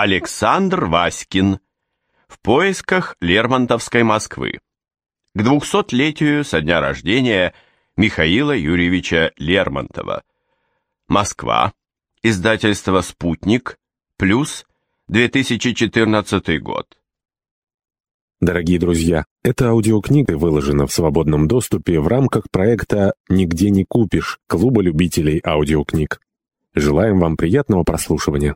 Александр Васькин. В поисках Лермонтовской Москвы. К двухсотлетию со дня рождения Михаила Юрьевича Лермонтова. Москва. Издательство «Спутник», плюс 2014 год. Дорогие друзья, эта аудиокнига выложена в свободном доступе в рамках проекта «Нигде не купишь» Клуба любителей аудиокниг. Желаем вам приятного прослушивания.